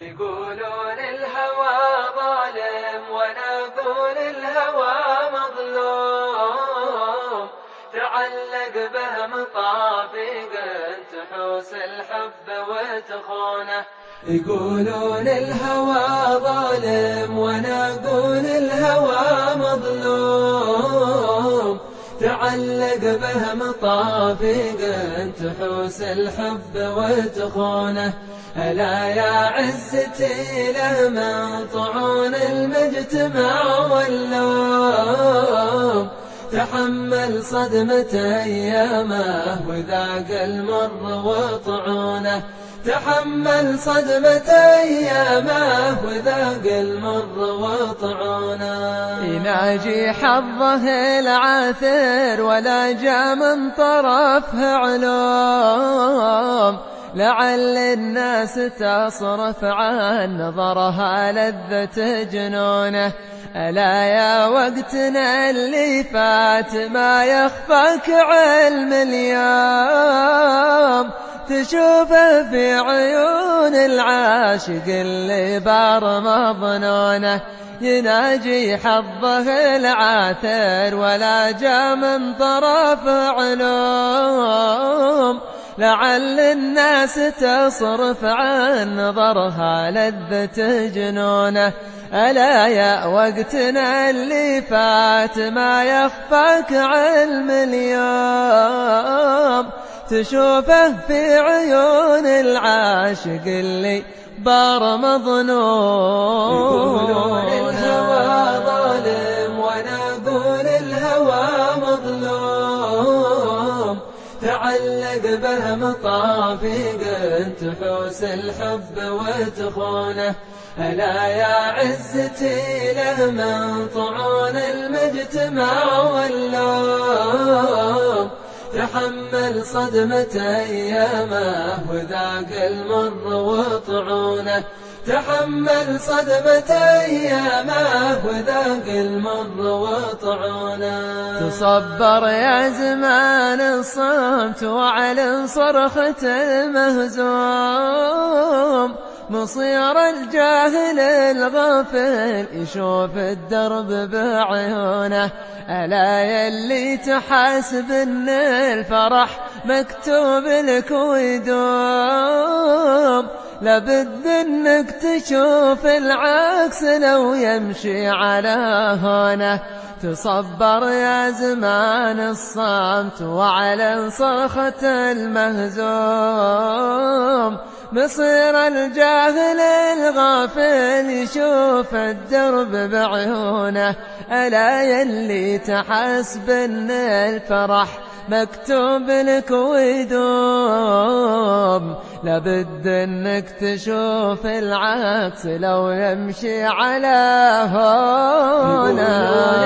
يقولون الهوى ظالم وأنا أقول الهوى مظلوم. تعلق به مطافق تحوس الحب وتخونه. يقولون الهوى ظالم وأنا أقول تعلق به مطافق تحوس الحب وتخونه. ألا يا عزتي له من طعون المجتمع واللوم. تحمل صدمة أيامه وذاق المر وطعونه. تحمل صدمة أيامه وذاق المر وطعونه يناجي حظه العاثر ولا جاء من طرفه علوم. لعل الناس تصرف عن نظرها لذة جنونه. ألا يا وقتنا اللي فات ما يخفاك علم اليوم. تشوفه في عيون العاشق اللي بار مظنونه يناجي حظه العاثر ولا جاء من طرف علوم. لعل الناس تصرف عن نظرها لذة جنونه. ألا يا وقتنا اللي فات ما يخفاك علم اليوم. تشوفه في عيون العاشق اللي بار مظنون الهوى ظالم وأنا أقول الهوى مظلوم. تعلق به مطافق تحوس الحب وتخونه. ألا يا عزتي له من طعون المجتمع واللوم. تحمل صدمة أيامه وذاق المر وطعونه. تحمل صدمة أيامه وذاق المر وطعونه. تصبر يا زمان الصمت وعلن صرخة المهزوم. مصير الجاهل الغافل يشوف الدرب بعيونه. ألا يلي تحاسب إن الفرح مكتوب لك ويدوم. لابد انك تشوف العكس لو يمشي على هونه. تصبر يا زمان الصمت وعلى صرخة المهزوم. مصير الجاهل الغافل يشوف الدرب بعيونه. ألا يلي تحسب ان الفرح مكتوب لك ويدوم. لابد انك تشوف العكس لو يمشي على هنا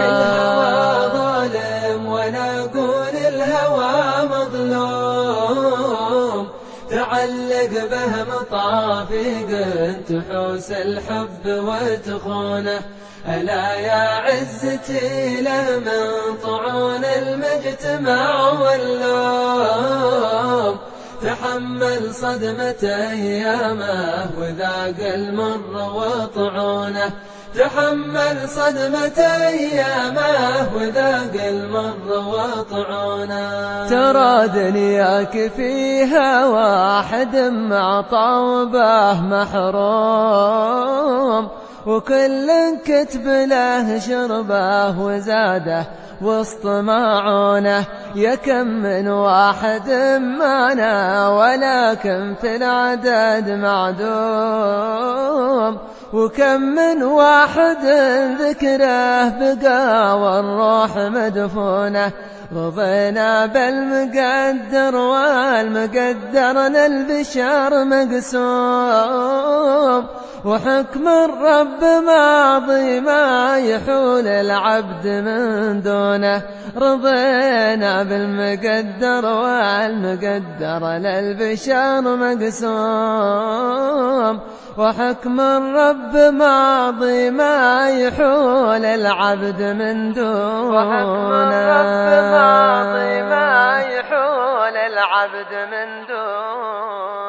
تعلق به مطافق تحوس الحب وتخونه. ألا يا عزتي له من طعون المجتمع واللوم تحمل صدمة أيامه وذاق المر وطعونه. تحمل صدمة أيامه وذاق المر وطعونه. ترى دنياك فيها واحد مع طوبه محروم وكل كتب له شربه وزاده وسط معونه يا كم من واحد معنا ولكن في العدد معدوم. وكم من واحد ذكره بقى والروح مدفونه رضينا بالمقدر والمقدر للبشر مقسوم. وحكم الرب ماضي ما يحول العبد من دونه. رضينا بالمقدر والمقدر للبشر مقسوم. وحكم الرب ماضي ما يحول العبد من دونه. ماضي ما يحول العبد من دونه